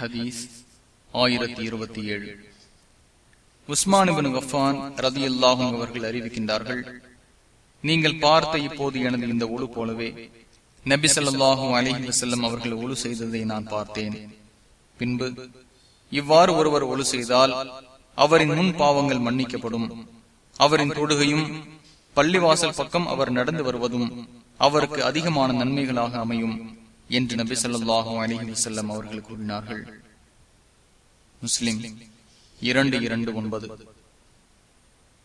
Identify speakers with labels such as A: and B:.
A: ஹதீஸ் ஆயிரத்தி இருபத்தி ஏழு. உஸ்மானிபின் கஃபான் ரதி அல்லாஹும் அவர்கள் அறிவிக்கின்றார்கள் நீங்கள் பார்த்த இப்போது எனது இந்த ஒழு போலவே நபி சொல்லாஹும் அலஹி வசல்லம் அவர்கள் ஒழு செய்ததை நான் பார்த்தேன். பின்பு இவ்வாறு ஒருவர் ஒழு செய்தால் அவரின் முன் பாவங்கள் மன்னிக்கப்படும். அவரின் தொடுகையும் பள்ளிவாசல் பக்கம் அவர் நடந்து வருவதும் அவருக்கு அதிகமான நன்மைகளாக அமையும். என்று நபி சொல்லாஹும் அலிஹி வசல்லம் அவர்கள் கூறினார்கள். முஸ்லிம் இரண்டு இரண்டு ஒன்பது.